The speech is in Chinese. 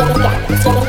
有点嗲